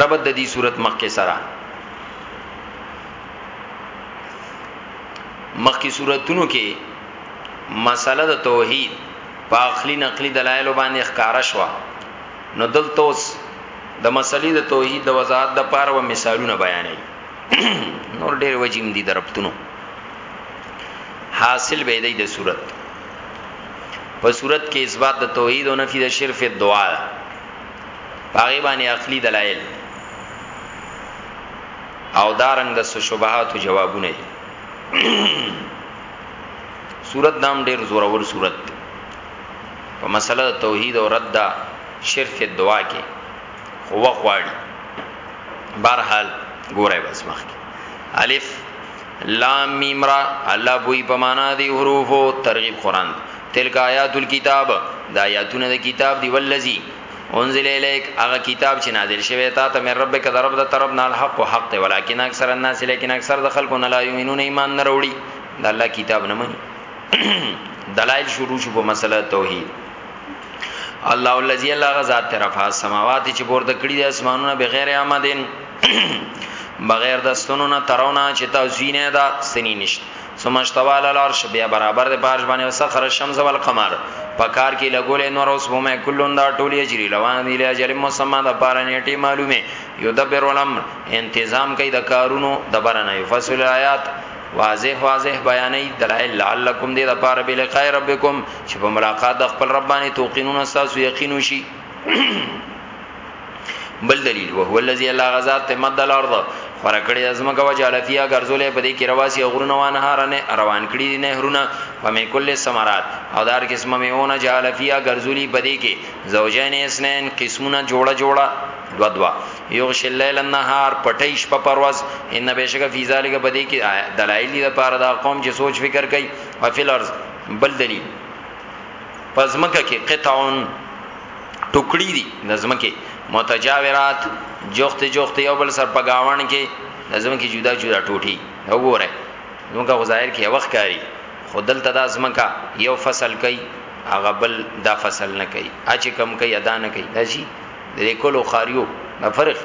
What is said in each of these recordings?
ربط د دې صورت مخکې سره مخکې صورتونو کې مسله د توحید په عقلي نقلي دلایل باندې ښکارا شو نو دلته اوس د مسلې د توحید د وضاحت د پاره و مثالونه بیانې نور ډېر وجیم دي درپتونو حاصل به دی د صورت په صورت کې اثبات د توحید او نفی د شرف دعا هغه باندې عقلی دلایل او دارنګ د شبهات جوابونه صورت نام ډیر زورور صورت په مسله توحید او رد دا شرف دعا کې خو وخواړي بهرحال ګوره بس مخکې الف لام میم را الله پوی په معنا دی حروف ترغیب قران تلک آیات الكتاب دا آیاتونه د کتاب دی ولذي انزل الیک هغه کتاب چې نازل شوی تا ته مې رب کده رب د طرف نه الحق او حق ته ولیکن اکثر الناس لیکن اکثر د خلکو نه لا یمنون ایمان نه وروړي د الله کتاب نه مني دلایل شروع شو په مسله توحید الله الذي الله غزاد طرفه سماوات چې پورته کړی د اسمانونو بغیر آمدن بغیر د ستونو نه ترونه چې تاسوینه دا سنی نشت ثم استوال العرش بیا برابر د پارش باندې وسخر الشمس والقمر پکار کې لګول نور اوس بومه کلون دا ټول یجری روان دی له اجل مسما د پاره نیټه معلومه یدبر الامر انتظام کوي د کارونو د برنه فصل آیات واضح واضح بیانې دلائل لعلکم دې د پاره بل قای ربکم چې په ملاقات د خپل رب باندې توقینون تاسو یقین وشي بل دلیل وو هو الذی الله غزاد ته مد الارض خورا کړی ازمه کا وجاله فیا غرزولې په دې کې رواسي غرونه وانه هرنه روان کړی دي نهرونه په می کل ثمرات او دار قسمه میونه جاله فیا غرزولی په دې کې زوجین اسنین قسمونه جوړه جوړه دو دو یغش الليل النهار پټی شپه پرواز ان بهشګه فی ذلک په دې کې دلایل دي لپاره دا قوم چې سوچ فکر کوي او فل ارض بل دلیل پزمکه کې قطعون ټوکړي دي نظمکه متجاورات جوخت جوخت یو بل سر په گاوان کې نظمکه جدا جدا ټوټي وګوره نو کا ظاهر کې وخت کاری خودل تدا زمکا یو فصل کوي هغه بل دا فصل نه کوي اچ کم کوي ادا نه کوي داسي د لیکلو خاریو نه فرق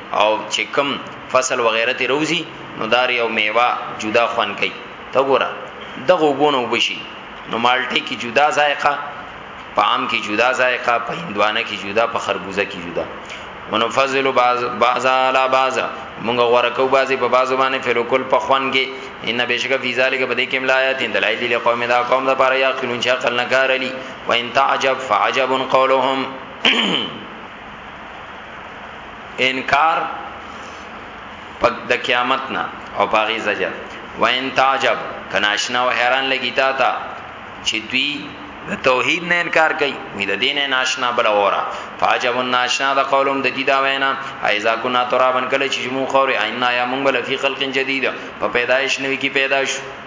او چې کوم فصل وغیره تی روزی نو دار یو میوه جدا خوان کوي ته ګوره دغه وبونه وبشي نو مالټي کې جدا ذائقه په عام کې جدا ذائقه په هندوانه کې جدا په خربوزه کې جدا ونفضل بعض بعض علی بعض موږ ورکو بعضی په بعض باندې فلکل په خوان کې ان بشک فی ذلک بده کې ملایات دلایل له قوم دا قوم دا پر یا قلون چې عقل نه کارلی و ان تعجب فعجب قولهم انکار په د قیامت نه او باغی زجر وان تعجب کناشنا و حیران لګی تا تا چې دوی د توحید نه انکار کوي وې د دین ناشنا بل اورا فاجب الناشنا د قولم د دې دا وینا ایزا کنا ترابن کله چې مو خوري اینا یا مونږ بل فی خلق جدید په پیدایش نوې کې پیدا شو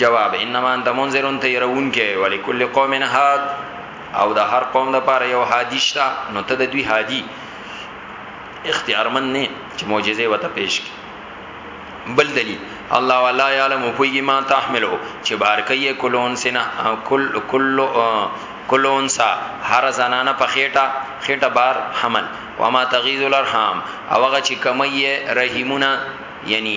جواب انما انت منذر ته يرون کې ولي کل قوم هاد او د هر قوم د پاره یو هادي شته نو ته د دوی هادي اختیارمن نه چې معجزه وته پیش کی بل دلیل الله ولا یعلم پویږي ما تحملو چې بار کوي کلون سنا کل کل کلون سا هر زنانه په خېټه خېټه بار حمل وما تغیذ الارحام او هغه چې کمی رحیمونه یعنی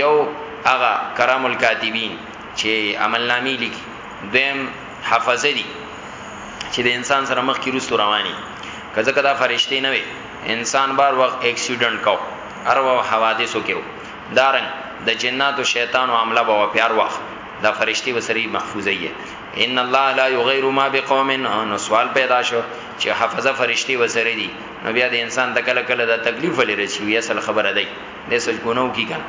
یو هغه کرام الکاتبین چې عمل نامی لیکي دویم حفظه دي چې د انسان سره مخ کې روستو رواني کزه کدا فرشتي نه وي انسان بار وخت اکسیډنټ کو هر و حوادثو کې دارن د دا جنات او شیطان او عمله به پیار وخت دا فرشتي وسري محفوظه یې ان الله لا یغیر ما بقوم نو سوال پیدا شو چې حفظه فرشتي وسري دي نو بیا د انسان د کله کله د تکلیف لري چې اصل خبره ده د سج ګناو کی کنه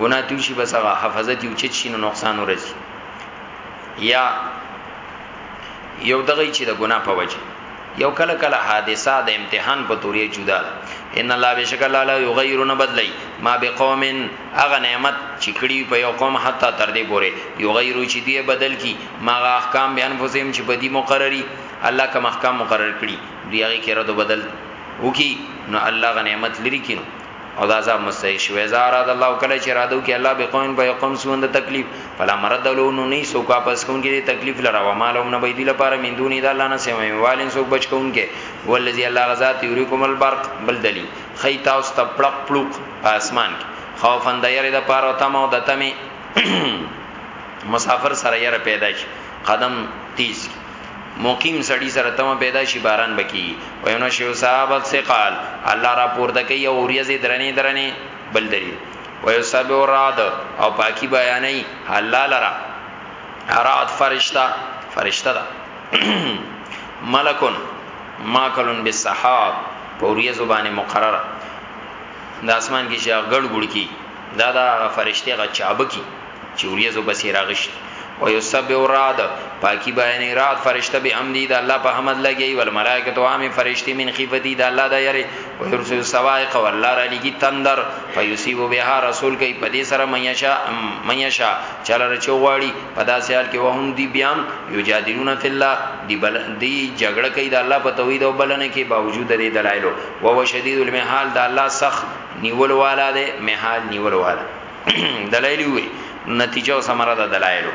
ګنا تو شي بس هغه حفاظت یو چت شي نو نقصان ورسي یا یو دغه چې د ګنا په وجه یو کله کله حادثه د امتحان په تورې جدا ده ان الله بشک الله لا یغیر نه بدلی ما بقوم اغه نعمت چې کړي په یو قوم حتی تر دې پورې یغیر چې دی بدل کی ما احکام بیان فزم چې بدی مقرری الله کوم احکام مقرر کړي دی هغه کې رد بدل وکي نو الله غ نعمت لري کینو او دا عذاب مستحق شو اذا اراد الله کله چې ارادو کې الله به قوم به قوم سوند تکلیف فلا مرد له نو نه سو کا پس کون کې تکلیف لرا و مالهم نه بيدی لپاره من دون اذا الله نه سمي والین سو بچ کون کې ولذي الله غزات یوریکم البرق بل دلی خیتا او استپړق پلوق اسمان کې خوفن د یری د پاره تم او د تمی مسافر سره یره پیدا شي قدم تیز کی مقیم سړی سره تم پیدا شي باران بکی وینو شو صحابت ثقال الله را پورته کوي او ریزه درنې درنې بل دلیل ویسب وراد او پاکي بیانې الله لرا اراد فرشتہ فرشتہ دا ملکون ماکلون بالسحاب پوریه زبانه مقرره د اسمان کې شاګړ ګړ کی دا دا فرشتي غچابه کی چی وریځو پسی راغشی و یسبح الرعد پاکی بیانی رعد فرشته به امدی د الله په حمد لګی ول ملائکه تو عام فرشته من خیفتی د الله د یری و یرسل السوائق و الله را لګی تندر فیصیب بها رسول کی پدی سره میشا میشا چل رچو غواړي پدا سیال کی وهم دی بیام یجادلون فی الله دی بل دی جګړه کی د الله په توحید او بلنه کی باوجود د دلایلو و هو شدید المحال د الله سخ نیول والا ده محال نیول والا دلایل وي نتیجه او ثمره د دلایلو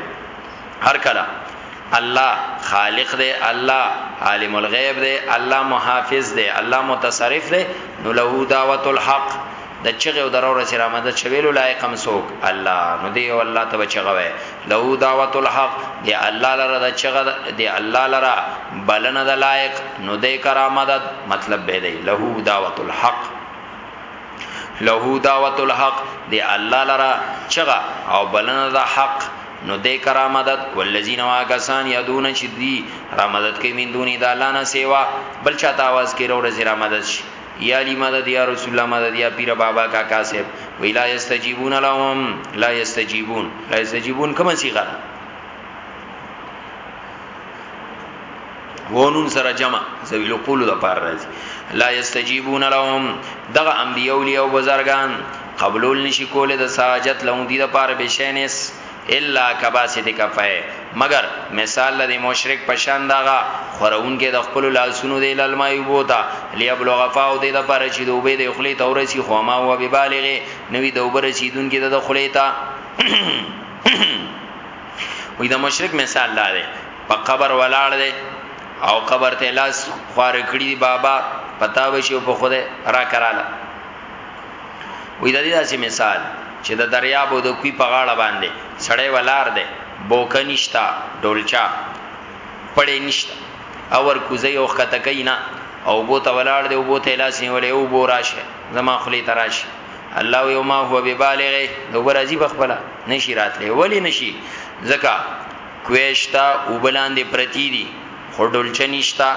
هر کله الله خالق دی الله عالم الغیب دی الله محافظ دی الله متصرف دی نو له دعوت الحق د چغه او درور چې رامدد شویلو لایق هم سوک الله نو دی او الله ته چغه وای له دعوت الحق دی الله لره د چغه دی الله لره بلنه د لایق نو دی کرامدد مطلب به دی له دعوت الحق له دعوت الحق دی الله لرا چغه او بلنه د حق نو دې کرا مدد والذین واغسان یدون چې دی را مدد کوي من دونی د الله نه سیوا بل چا ته आवाज کوي ورځ را مدد شي یا علی مدد یا رسول الله مدد یا پیر بابا کاکا صاحب ویلا یستجیبون لهم لا یستجیبون لا یستجیبون کومه صيغه وونون سره جمع ذویل قول د پار راځي لا یستجیبون لهم دغه انبیاء اولیاء بزرگان قبول نشي کوله د ساجت لهم دی د پار بشینس الا کباسد کفه مگر مثال لدی مشرک پشان داغه خورون کې د خپل لاسونو دی لالما یوبوتا لیبلغ فاو دی د پار چې دوبه د خلی تورسی خو ما هو به بالغه نوی دوبه رسیدون کې د خلی تا وې د مشرک مثال لاره په قبر ولاړ دی او قبر ته لاس خوار کړی دی بابا پتا وشي په خوده را کراله وې د دې داسې مثال چې د دریاب او د کوی په غاړه باندې سړی ولار دی بوک نشتا ډولچا پړې نشتا اور کوزي او خطه کینا او بو ته ولاړ دی او بو ته لاس نیولې او بو راشه زما خلی تراشه الله یوما هو ببالغه دوبر عجیب خپل نشی راتله ولی نشی زکا کوه شته اوبه لاندې پرتې دي خو ډولچه نشته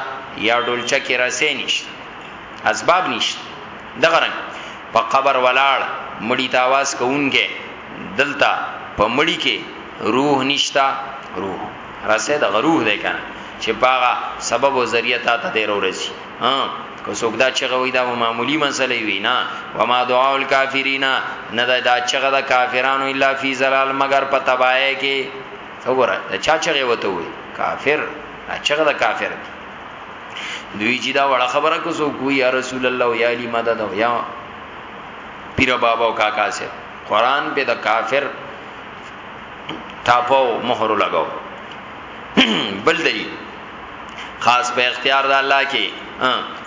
یا ډولچه کې رسې نشته اسباب نشته دغه رنګ په قبر ولاړ مړی ته आवाज کوونکې دلته په مړی کې روح نشته روح رسې د غروح دی کنه چې پاغه سبب او ذریعہ ته ته ورسي ها که څوک دا چغه وای دا معمولی مسله وی نه و ما دعاء الکافرین نه دا, دا چغه د کافرانو الا فی زلال مگر په تباہی کې وګوره دا چا چغه وته وی کافر دا چغه د کافر دی دوی چې دا وړه خبره کو سو کو یا رسول الله یا علی مدد او یا پیر بابا او کاکا سے قران په د کافر ټاپو مہر لگاو بل دلیل خاص په اختیار د الله کې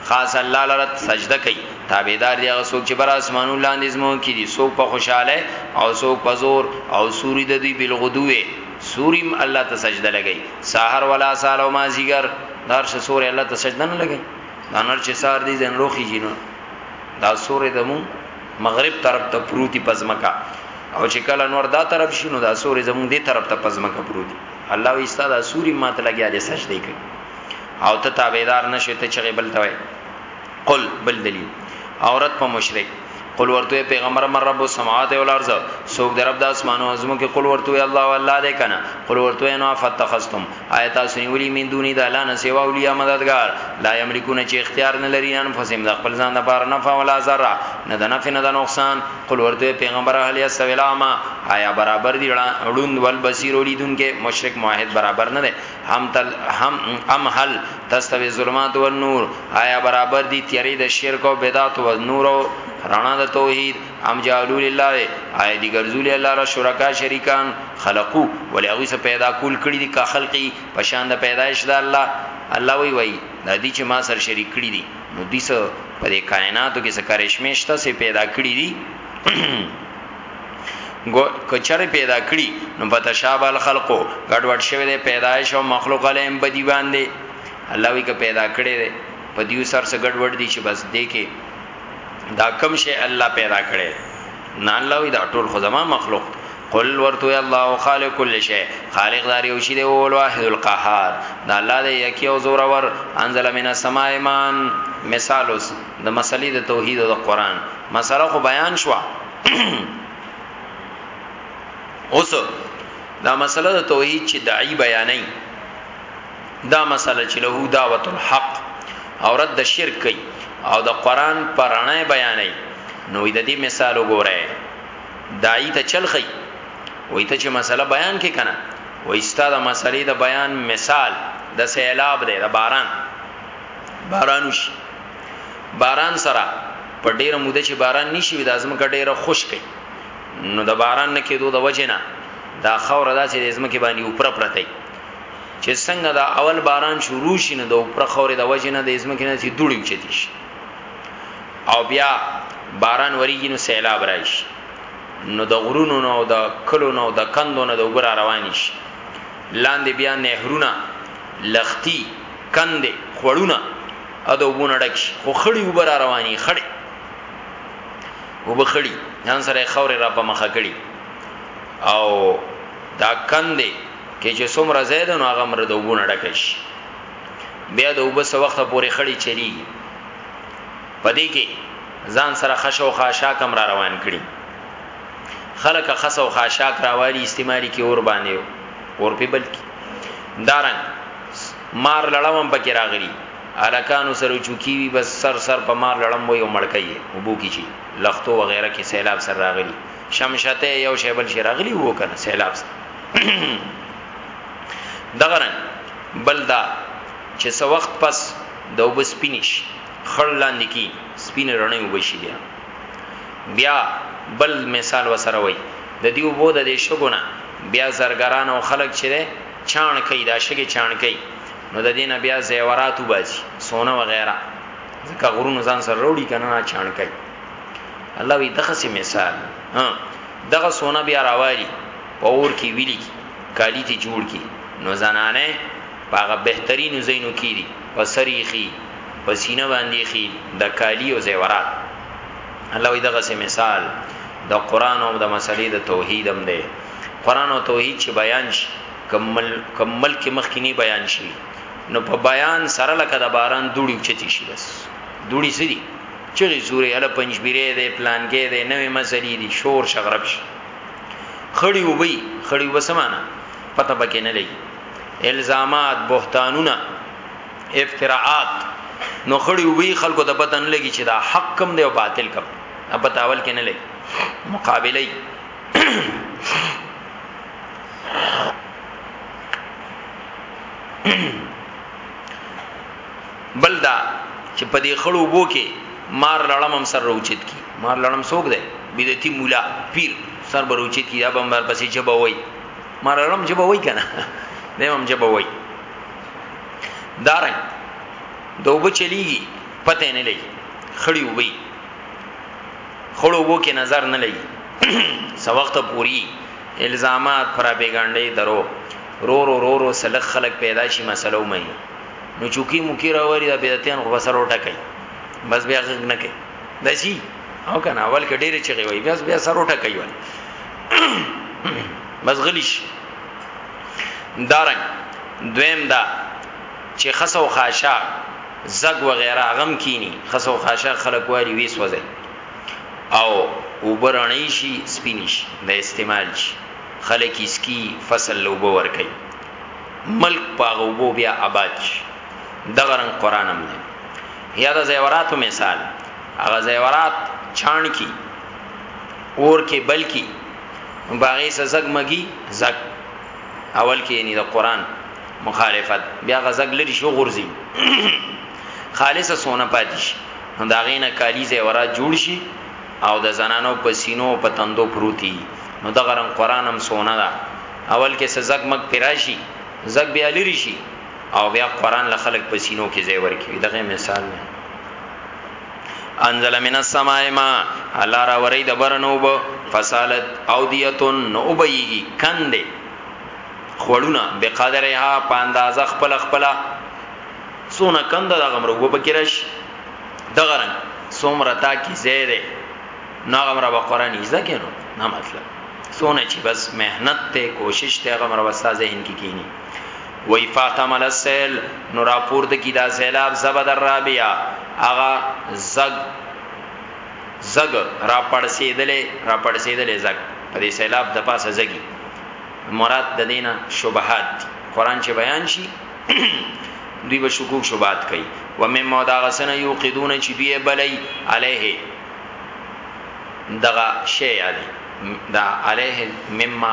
خاص الله لره سجده کوي تابعدار دی هغه څوک چې بر اسمانو لاندې زمو کې دي څوک په خوشاله او څوک په زور او سوري د دوی بل غدوه سوریم الله ته سجده لګي سحر ولا سال او مازیګر دار ش سور الله ته سجده نه لګي دانر چې سار دي زن روخي جنو دا سور د مون مغرب طرف ته پروتي پزمکا او چې کله نور دا طرف شینو دا سور زمون دي طرف ته پزمکا پروتي الله وی استاد اسوری ماته لګیا دې سجدي کوي او ته تابعدار نشې ته چغې بل توي قل بل دلیل عورت په مشرک قل ورته پیغمبر مر رب السماوات والارض سوق در رب د اسمانو ازمو کې قل ورته الله والله دې کنه قل ورته نو فتخستم آیات سنولی من دونی د الله نه سیوا اولیاء مددگار لا یملکون چې اختیار نه لري ان فسم د خپل ځان د بار نفع ولا ضرر نه د نفع نه د نقصان قل ورته پیغمبر علی السلام آیا برابر دی ړوند ول بصیر ولیدونکې مشرک موحد برابر نه دی هم تل هم ام هل تستوی ظلمات و نور آیا برابر دی تیری د شرک او بدعت و نور او رڼا د توحید ام جعلوا لله آیا دی ګرځول الله را شرکا شریکان خلقو ولی هغه څه پیدا کول کړي دي کا خلقي پشان د پیدایش د الله الله وی وی د دې چې ما سر شریک کړي دي نو دي سه په دې کائناتو کې څه کرشمه شته سه پیدا کړی دي ګو کچره پیدا کړی نو فتشاب الخلقو ګډوډ شوی دی پیدایش او مخلوق علیم بدی باندې الله وی که پیدا کړی دی په دیو سر سره ګډوډ دي چې بس دې کې دا کم شي الله پیدا کړي نه الله وی دا ټول خو زما مخلوق قل ورتو یا الله خالق کل شی خالق دار یو شی دی او الواحد القهار دا الله دی یکی او زور ور انزل من السماء ایمان مثال اوس د مسلې د توحید او د قران مسله خو بیان شو اوس دا مسله د توحید چې دای بیانې دا مسله چې له دعوت الحق او رد شرک کوي او د قران پرانه بیانې نو د دې مثال وګورئ داعی ته چل خي وای ته چې مسله بیان کې کنه وای ستا د مسلې د بیان مثال د سیلاب دی د باران بارانوش باران سره په ډیره موده چې باران نشي د ازمکه ډیره خشکه نو د باران نه کېدو د وجه نه دا خور داسې د ازمکه باندې اوپر پرته چې څنګه دا اول باران شروع شي نو د اوپر خورې د وجه نه د ازمکه نه چې دوړي چتیش او بیا باران وریږي نو سیلاب راشي نو د غرونو نه او د کلو نه او د کندو نه د اوبه را روانې شي لاندې بیا نهرونه لښتي کندې خوړونه او د اوبو نه ډک شي خو خړې اوبه را روانې خړې اوبه خړي ځان سره خورې را په مخه کړي او دا کندې کې چې څومره زید نو هغه مر د وبونه ډکش بیا د وبس وخت پورې خړی چریږي پدې کې ځان سره خش او خاشاک هم را روان کړي خلک خس او خاشاک راوالي استعمالي کې اور باندې اور په بل کې دارن مار لړم پکې راغلي الکانو سره چوکي وي بس سر سر په مار لړم وي او مړکې وبو کې چی لختو وغیرہ کې سیلاب سره راغلي شمشته یو شی بل شي راغلي وو کنه سیلاب سره دغرن بلدا چې څه وخت پس دا اوبه سپینې شي، خړ لاندې کېږي، سپینې رڼې اوبه شي بیا. بیا بل مثال ورسره وایي، د دې اوبو د دې شګو نه بیا زرګران او خلک چې دی چاڼ کوي، دا شګې چاڼ کوي، نو د دې نه بیا زیورات وباسي، سونه وغیره، ځکه غرونو ځان سره راوړي که نه، نه چاڼ کوي. الله وایي دغسې مثال ها، دغه سونه بیا راوالي، په اور کې ویلي، کالي ترې جوړ کړي، نو زنانې په هغه بهترینو ځایونو کې دي، په سر ایښي، په سینه باندې ایښي د کالي او زیورات. الله وایي، دغسې مثال د قرآن او د مسئلې د توحید هم دی. قرآن او توحید چې بیان شي، که ملکې مخکې نه بیان شوي، نو په بیان سره لکه د باران دوړې اوچتې شي، بس دوړې څه دي؟ چغې چورې، هله پنجپیری دی، پلانکی دی، نوې مسئلې دي، شور شغرب شي. خړې اوبه وي، خړې اوبه څه مانا؟ پته پکې نه لګي. الزامات بهتانونه افتراعات نو خړی وی خلکو د پته نه لګی چې دا حق کم دی او باطل کم نه پته اول کې نه لګی مقابله بلدا چې په دې خړو وو کې مار لړم هم سر روچت کی مار لړم سوګ دی بدعتي مولا پیر سر بروچت کی یا بمبر پسې جبا وای مرلم جبه وای کنه دیمم جبه وای دارنګ دوب چلیږي پته نه لګي خړی وبي خړو وو کې نظر نه لګي سو وخت پوری الزامات پر بیګانډې درو رو رو رو رو سلخ خلق پیدا شي مسلو مې نو چوکی مکی راوړي د بدعتین غو بسر وټه کوي بس بیا غږ نه کوي دسی او کنه اول کې ډېر چغي وای بس بیا سر وټه کوي بس غلیش دارنګ دویم دا چې خسو خاشا زګ وغیرہ غم کینی خسو خاشا خلق واری ویس وځي او وبرانی شي سپینیش د استعمال شي خلک اسکی فصل لوبو ور کوي ملک پاغوبو بیا آباد شي دغه رنگ قران هم دی یا د زیوراتو مثال هغه زیورات چاڼ کی اور کې بلکی باغې سزګ مګي زګ اول کې یعنی د قران مخالفت بیا غزګ لري شو غورځي خالص سونه پاتې شي نو دا غینه کالی زیورات جوړ شي او د زنانو په سینو په تندو پروتي نو د غرن قران هم سونه ده اول کې سزګ مګ پراشي زګ بیا لري شي او بیا قران له خلق په سینو کې ځای ورکړي دغه مثال نه انزل من السماء ما الله را وری د برنو وب فسالت اودیتون نو وبیږي کندې خړونه بقدرها پاندازه خپل خپل سونه کند د غمرو وب کېرش دغه رنګ سومره تا کی زیره نو غمره به قران یې ځکه نو نه مطلب سونه چې بس مهنت ته کوشش ته غمره وستا ذهن کې کی کینی وی فاحتمل السیل نو راپور د کی دا سیلاب زبد الرابیا اغا زګ زګ را پړسیدلې را پړسیدلې زګ په دې سیلاب د پاسه زګي مراد د دینه شبهات دی قران چې بیان شي دوی به شکوک شبهات کوي و مې مودا غسن یو قیدون چې دوی بلای علیه دغه شی علی دا علیه مما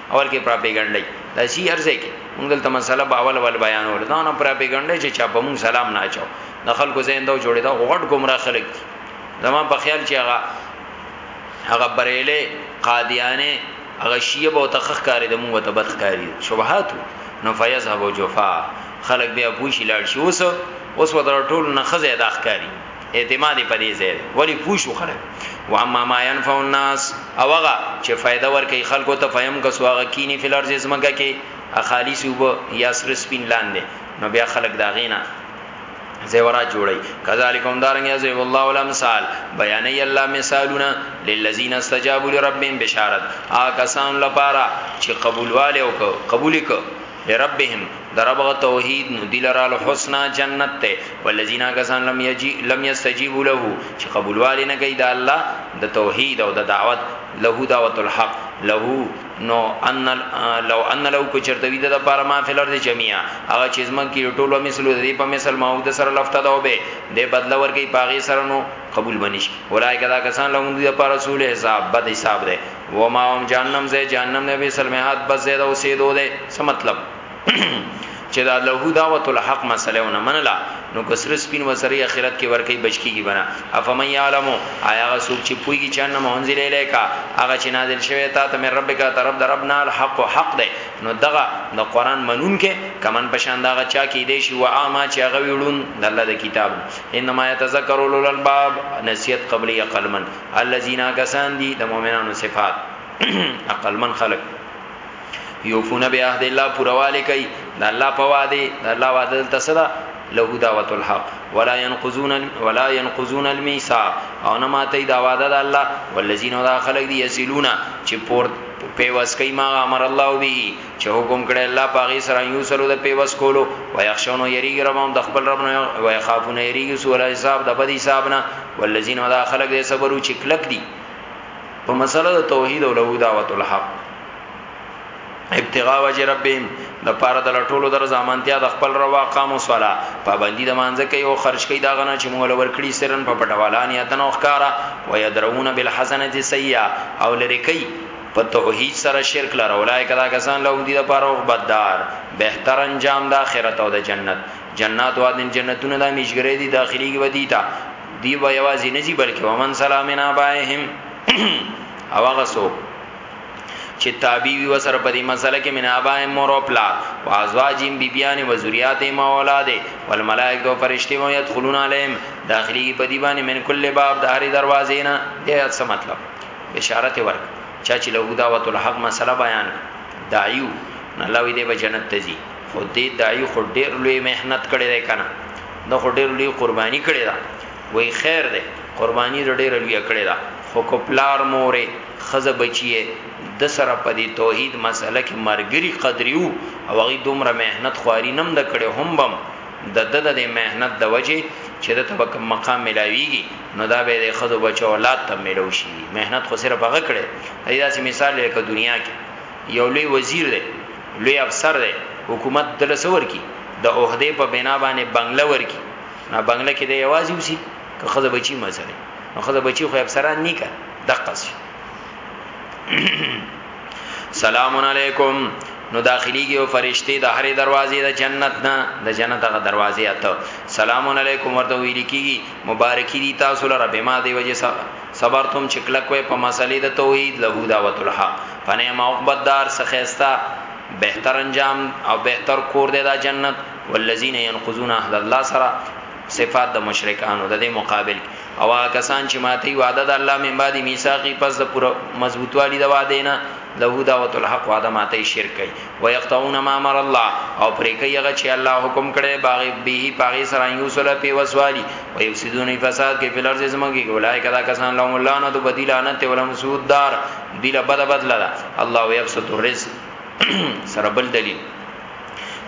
اول کې پراپګاندا دا سی ارزه کې موږ دلته مسله باول ول بیانول دا نه پراپګاندا چې چا په موږ سلام نه اچو د خلکو زین دا جوړې دا غټ ګمرا خلک دي زما په خیال چې هغه هغه بریلې قادیانه هغه شیعه به تخخ کاری د موږ ته بد کاری شبهات نو فیذهب جفا خلک بیا پوښی لاړ شي اوس اوس ودر ټول نه خزه داخ کاری اعتماد په دې ځای ولی پوه شو خلک واما ما ينفع الناس او هغه چې فائدہ ورکړي خلکو ته فهم کسو هغه کینی فل ارض زمګه کې اخالی صوب یا سر سپین لاندې نو بیا خلک دا غینا زیورات جوړي کذالکم دارنګ یذیب الله الامثال بیانې الله مثالونه للذین استجابوا لربهم بشارت آ کسان لپاره چې قبول والے او قبول ک لربهم دربغ توحید نو دلرا الحسنا جنت ته والذین غسان لم یجی لم یستجیبوا له چې قبول والی نه کوي دا الله د توحید او د دعوت له دعوت الحق له نو ان لو ان لو کو چرته وی د لپاره ما فلر دی جميعا هغه چیز من کی ټولو مثلو دی په مثال ما او د سره لفته دا وبه د بدل ورګي پاغي سره نو قبول بنش اولای کدا کسان لوند دی لپاره رسول حساب بد حساب دی و ما هم جهنم زه جهنم نبی سلمحات بس زیاده اوسېدو ده څه مطلب چې دا له دعوت الحق مسله ونه منلا نو کسر سپین وسری اخرت کې ورکی بچکیږي بنا افمن یعلم آیا هغه څوک چې پویږي چې نه منزل الیکا هغه چې نازل شوی تا ته مې ربک طرف در ربنا الحق حق ده نو دغه نو قران منون کې کمن پشان دغه چا کې دی شي و اما چې هغه ویړون د الله د کتاب انما یتذکر اولل الباب نسیت قبلی قلمن الذين غسان دي د مؤمنانو صفات عقل من خلق یوفون بیا عهد الله پرواله کوي د الله په وعده د الله وعده تسدا له دعوت الحق ولا ينقذون ولا ينقذون الميثاق او نه ماته دا وعده د الله والذین ذا خلق دي یسلون چې پور پیوس کوي ما امر الله به چې حکم کړي الله پاغي سره یو سلو د پیوس کولو و یخشونو یریږي ربهم د خپل رب نه و یخافون یریږي سور حساب د بدی حساب نه والذین ودا خلق دې صبرو چې کلک دي په مسله د توحید او له دعوت الحق ابتغاء وجه ربهم د پاره د لټولو در زمانتیا د خپل روا قامو صلا پابندی د مانزه کوي او خرج کوي دا غنه چې موږ لور کړی سرن په پټوالان یا تنوخکارا و یدرون بالحسنه سیئه او لری کوي په توحید سره شرک لره اولای کدا کسان له دې لپاره او بددار بهتر انجام د آخرت او د جنت جنات او عدن جنتونه د میشګری دي داخلي کې ودی تا دی به یوازې نه جی بلکې ومن سلامنا بایهم او هغه سو چې تابع وي وسره په دې مسله کې من ابای مور او پلا وازواجیم بیبیان و ذریات ما اولاد والملائکه او فرشتي مو يدخلون علیهم داخلي په دی باندې من کل باب د هری دروازې نه یې څه مطلب بشارت ورک چا چې له دعوت الحق مسله بیان دایو نه لوي دی به جنت ته ځي خو دې دایو خو ډېر لوی مهنت کړی دی کنه نو خو ډېر لوی قرباني کړی دا وای خیر دی قرباني ډېر لوی کړی دا خو کو پلار مورې خزه بچیه د سره په دې توحید مسله کې مرګري قدریو او هغه دومره مهنت خواري نم د کړي هم بم د د د مهنت د وجه چې د تبک مقام ملاویږي نو دا به د خدو بچو اولاد ته ملو شي مهنت خو صرف هغه کړي دی داسې مثال لکه دنیا کې یو لوی وزیر دی لوی افسر دی حکومت دل سور کی د عہده په بنا باندې بنگله ورکی نه بنگله کې دی یوازې وسی که خدو بچی مزه نه خدو بچی خو افسران نه کا دقه سلام علیکم نو داخليږي او فرشتي د هرې دروازې د جنت نه د جنت هغه دروازې اته سلام علیکم ورته ویل کیږي مبارکي دي تاسو لره به ما دی وجه صبر تم چکلک وې په مسلې د توحید له دعوت الحق پنه ما عقبت دار سخيستا بهتر انجام او بهتر کور دی دا جنت والذین ينقضون عهد الله سره صفات د مشرکانو د دې مقابل او هغه کسان چې ماته وعده د الله من بعد میثاقی پس د پوره مضبوطوالي د وعده نه له دعوت الحق وعده ماته شرک کوي ويقطعون ما امر الله او پرې کوي هغه چې الله حکم کړي باغ به پاغي سره یو سره په وسوالي او یفسدون فساد کې په لرز زمګ کې ګولای کدا کسان لهم الله نه تو بدیلانه ته ولهم سود دار دیله بد بدل الله یبسط الرزق سره بل دلیل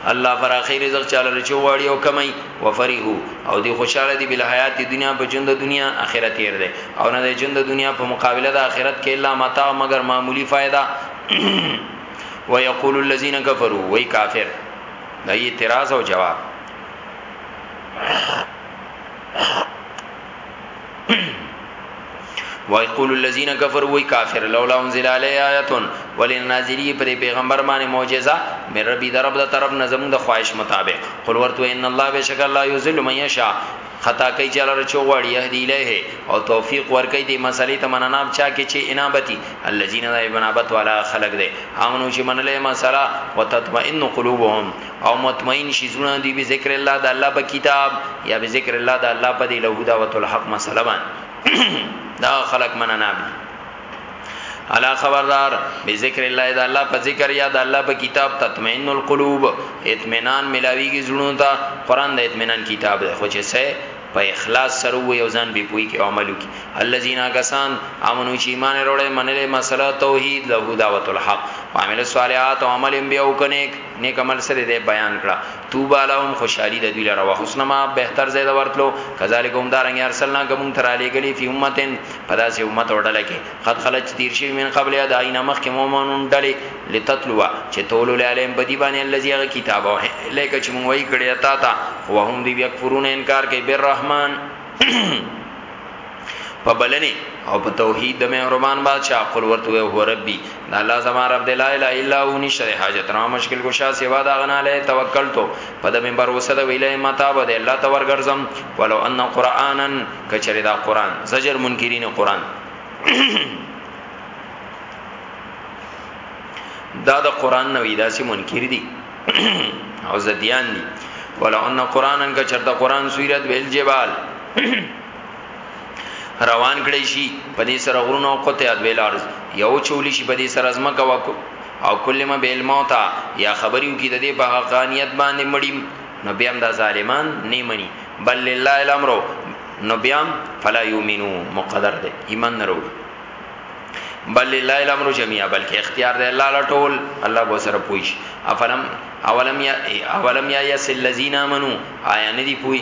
الله پر اخر رزق چاله رچو واړی او کمی وفرحو او دی خوشاله دی بل حیات دنیا په ژوند د دنیا اخرت تیر دی او نه د ژوند د دنیا په مقابله د اخرت کې الا متاع مگر معمولی فائدہ ويقول الذين كفروا وای کافر دا اعتراض او جواب ويقول الذين كفروا وي کافر لولا انزل علي ايات ولنازلي پر پیغمبر باندې معجزه مې ربي د رب د طرف نه زموږ د خواهش مطابق قل ورته ان الله بشک الله يذل من يشاء خطا کوي چې لاره چوغړی يهدي الیه او توفیق ور کوي د مسلې ته مننه چا کې چې انابتي الذين لا يبنابت ولا خلق دي امنو چې منلې مسله وتطمئن قلوبهم او مطمئن شي زونه دی به ذکر الله د الله په کتاب یا به ذکر الله د الله په دی له هدا وتل حق مسله باندې دا خلق من نه بي الا خبردار به ذکر الله د الله په ذکر یا د الله په کتاب تطمئن القلوب اطمینان ملاویږي زړونو ته قران د اطمینان کتاب دی خو چې سه په اخلاص سره وي او ځان به پوي کې عملو کې الذين کسان امنو چې ایمان وروړي منلې مسله توحید له دعوت الحق عامل صالحات او عمل بیا وکنه نیک عمل سره دې بیان کړه توبه لهم خوشحالي د دوی لپاره وحسن ما بهتر زید ورتلو کذالک هم دارنګ ارسلنا کوم تر علی گلی فی امتن پداسه امت وړل کې قد خلج تیر شي من قبل یا داینا مخک مومنون ډلې لتتلوا چې تولو لعلم بدی باندې الذی هغه کتاب او لیک چې مونږ وی کړی تا تا وهم دی یکفرون انکار کوي بالرحمن په بلنې او په توحید د مهربان بادشاہ قل ورته وی هو ربي دا الله زما رب دی لا اله الا هو نشر حاجت را مشکل ګشا سیوا دا غنا له توکل تو په د منبر وسه د ویلې متا به دی الله تور ګرځم ولو ان قرانا کچری دا قران زجر منکرین قران دا د قران نوې داسې منکر دي او زديان دي ولو ان قرانا کچر د قران سورت ویل جبال روان کړی شي په دې سره غرونو قطع ادویل ارز یو چولی شي په دې سره زما کا وکو او کله ما بیل موتا یا خبرو کې د دې په حقانیت باندې مړیم نو بیا هم دا ظالمان نه مني بل لله الامر نو بیا فلا یومنو مقدر دی ایمان نه وروړي بل لله الامر جميعا بلکې اختیار دی الله لټول الله به سره پوي افلم اولم یا اولم یا یس الذین امنو آیا ندی پوي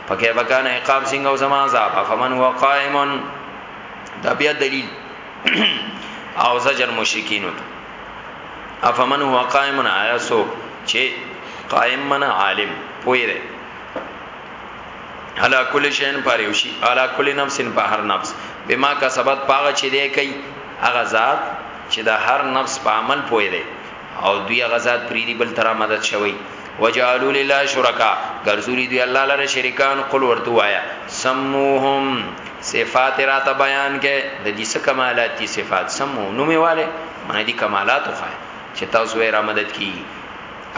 فکیف کان عقاب څنګه او زما عذاب افمن هو قائم دا بیا دلیل او زجر مشرکین ته افمن هو قائم آیا سو چې قائم من عالم پوی دی علا کل شین پاریوشی علا کل نفس په هر نفس بما کا سبت پاغه چې دی کوي هغه ذات چې د هر نفس په عمل پوی دی او دوی هغه ذات پریدي بل ترا مدد شوی وجعلوا لله شرکا ګرځولي دوی الله لره شریکان قل ورته وایا سموهم صفات را ته بیان کې د دې څه کمالات دي صفات سمو نو میواله من دي کمالات خو چې تاسو یې را مدد کی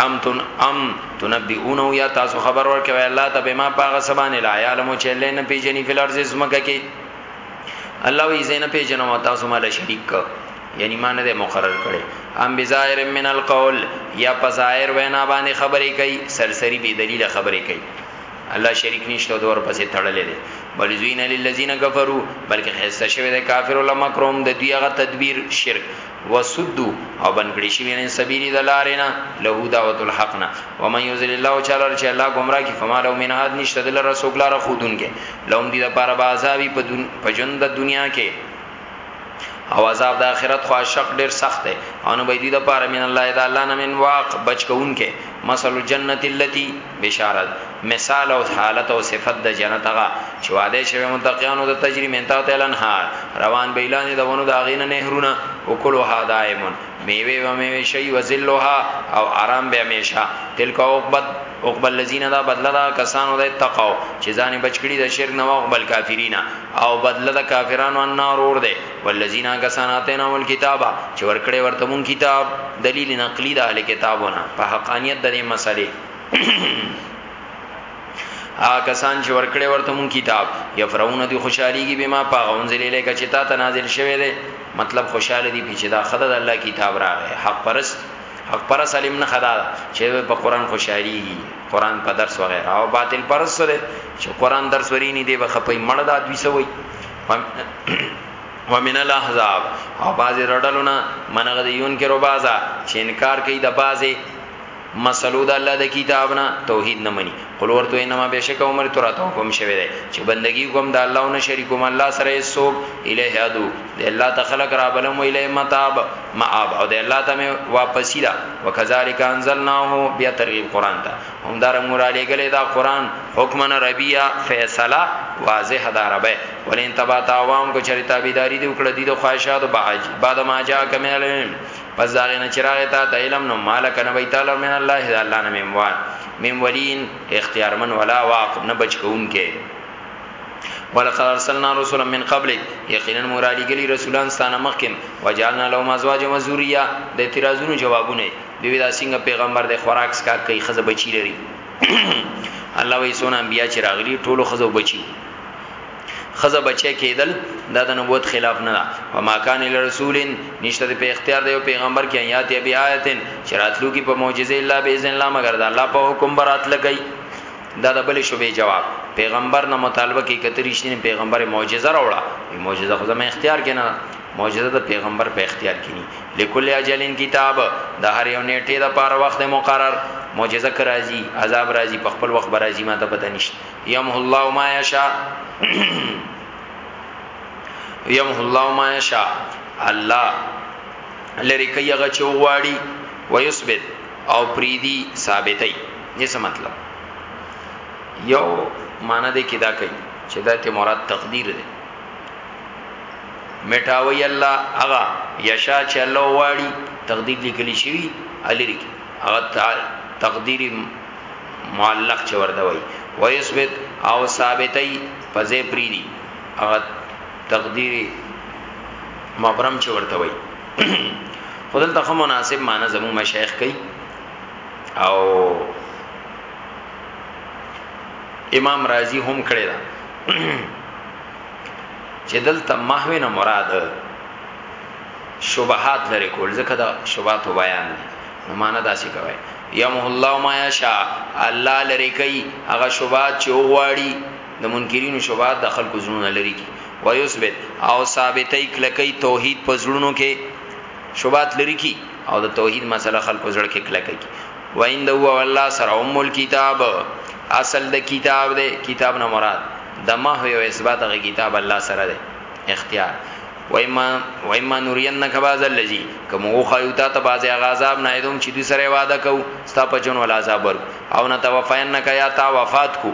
ام تن ام تنبئون یا تاسو خبر ورکوي الله ته بما پاغه سبانه لا علم چې لنه پیجنې فل ارض زمکه کې الله وی زینه پیجنو تاسو مال شریک یعنی ما نه ده مقرر کړي ام بظاهر من القول یا په ظاهر وینا باندې خبرې کوي سرسری بی دلیل خبرې کوي الله شریک نشته دور پسې تړلې دي بل زین للذین کفروا بلکې خسته شوی د کافر علما کروم د دوی هغه تدبیر شرک وسدو او بنګړي شي وینن سبیل د لارینا له دعوت الحقنا و من یذل الله تعالی چې الله گمراه کی فما له من هاد نشته د رسول الله را خودونګه لوم دي د پاره بازاوی په دن په جون د دنیا کې او عذاب د اخرت خو شق ډیر سخت دی او نو بيدی د پاره من الله اذا الله نه من واق بچ کوونکې مثل جنت اللتی بشارت مثال او حالت او صفت د جنت هغه چې وعده شوی متقینو د تجری من تحت الانهار روان بیلان د ونو د اغینه نهرونه او کلوها دائمون میوه و میوه شی و ذلها او آرام به همیشه تلک عقبت عقبت الذین دا بدلا دا کسانو د تقوا چې ځان بچ کړي د شرک نه او بل کافرینا او بدله د کافرانو النار اور دی والذین کسان اتینا ول کتابا چې ورکړې ورته مون کتاب دلیل نقلی د اهل کتابونه په حقانیت د دې مسلې ا کسان چې ورکړې ورته مون کتاب یفرون دی خوشاليږي بما پاغون ذلیلې کا چې تا ته نازل شوی دی مطلب خوشاله دي چې دا خدای د الله کتاب راغی حق پرست حق پرست علم نه خدای چې په قران خوشاليږي قران په درس وغیرہ او باطل پر سره چې قران درس ورینی دی به خپې مړ د ادوی سوی ومن الاحزاب او باز رډلونه منغه د یون کې روبازا چې انکار کوي د بازه مسلو د الله د کتابنا توحید نه مني قل ورته انما بشک عمر ترا ته حکم شوی دی چې بندگی کوم د الله او نه شریکوم الله سره سوب الیه ادو د الله ته خلق را بلم ویلې متاب مآب او د الله ته واپسی دا وکذالک انزلناه بیا ترغیب قران ته هم دار مور علی گله دا قران حکمن ربیا فیصله واضح دا ربه ولین تبا تاوام کو چریتا بیداری دی وکړه دی د خواهشات باج بعد ما جا کمل پس دا نه چراغ تا د علم نو مالک نه وی تعالی من الله دا الله نه مموان مم ولین اختیارمن ولا واق نه بچ کوونکې ولقد ارسلنا رسلا من قبلك یقینا مور علی گلی رسولان ستانه مخکم وجعلنا لهم ازواج و ذریه د اعتراضونو جوابونه دوی دا څنګه پیغمبر د خوراک سکا کوي خزه بچی لري الله وی سونه انبیا چې راغلي ټولو خزه بچی خزه بچی کېدل دا د نبوت خلاف نه ده و ما کان لرسول نشته په اختیار دی پیغمبر کې آیات یا بیااتن چراتلو کې په معجزه الله باذن الله مگر دا الله په حکم برات لګی دا د بلې شوبې جواب پیغمبر نه مطالبه کوي کته رښتینی پیغمبر معجزه راوړه وی معجزه خو زما اختیار کې نه معجزه د پیغمبر په اختیار کې نه لیکل اجلین کتاب د هر یو نیټه د پاره وخت مقرر معجزه کرازي عذاب راځي په خپل وخت برازي ما ته پته نشته یم الله ما یشا یم الله ما یشا الله لری کوي هغه چوغواړي ويثبت او پریدي ثابتي دې څه مطلب یو معنی دې کې دا کوي چې دا ته مراد تقدیر دی میټاوي الله هغه یشا چې الله واړي تقدیر لیکلی شوی الری هغه تقدیر معلق چې ورته وای ويثبت او ثابتای فزه پریدي هغه تقدیر مبرم چې ورته وای خدل ته مناسب معنی زمو مشایخ کوي او امام رازی هم کړی دا چې دلته محو نه مراد شبهات لري کول ځکه دا شبهات بیان دي نو معنا دا څه کوي یمه الله ما یشا الله لري کوي هغه شوبات چې وغواړي د منکرینو شوبات د خلکو زړونه لري کی ويثبت او ثابتې کلکې توحید په زړونو کې شوبات لري کی او د توحید مسله خلکو زړه کې کلکه کی وایند هو الله سره ام الكتاب اصل د کتاب دی کتاب نه مراد د محو او اثبات غ کتاب الله سره دی اختیار وایما وایما نورینک باز الذی کوم او خایو تا ته باز غذاب نه ایدوم چې دوی سره وعده کو ستا په جون ول عذاب ور او نه توفینک یا تا وفات کو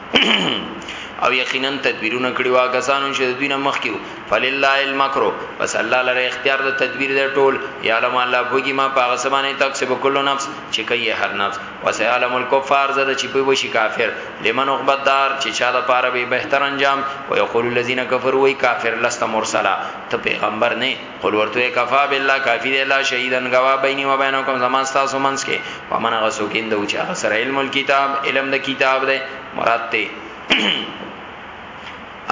او یقینا تدبیرونه کړی واګسانو چې د دوی نه مخکیو فلله المکرو بس الله لره اختیار د تدبیر د ټول یعلم الله بوګي ما پاغه سمانه تک سب کل نفس چې کوي هر نفس وسيعلم الكفار زده چې په وشي کافر لمن غبدار چې چا د پاره به بهتر انجام ويقول الذين كفروا وي کافر لست مرسلا ته پیغمبر نه قل ورته کفا بالله کافی دی الله شهیدن گوا بیني و بینکم زمان تاسو منس کې ومن غسوکین دو چې هغه سره علم الكتاب علم د کتاب دی مراد ته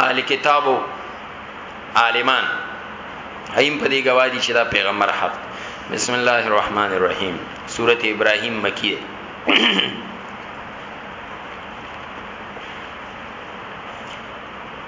اهل کتابو عالمان ایم په دې گواهی چې دا پیغمبر حق بسم الله الرحمن الرحیم سوره ابراهیم مکیه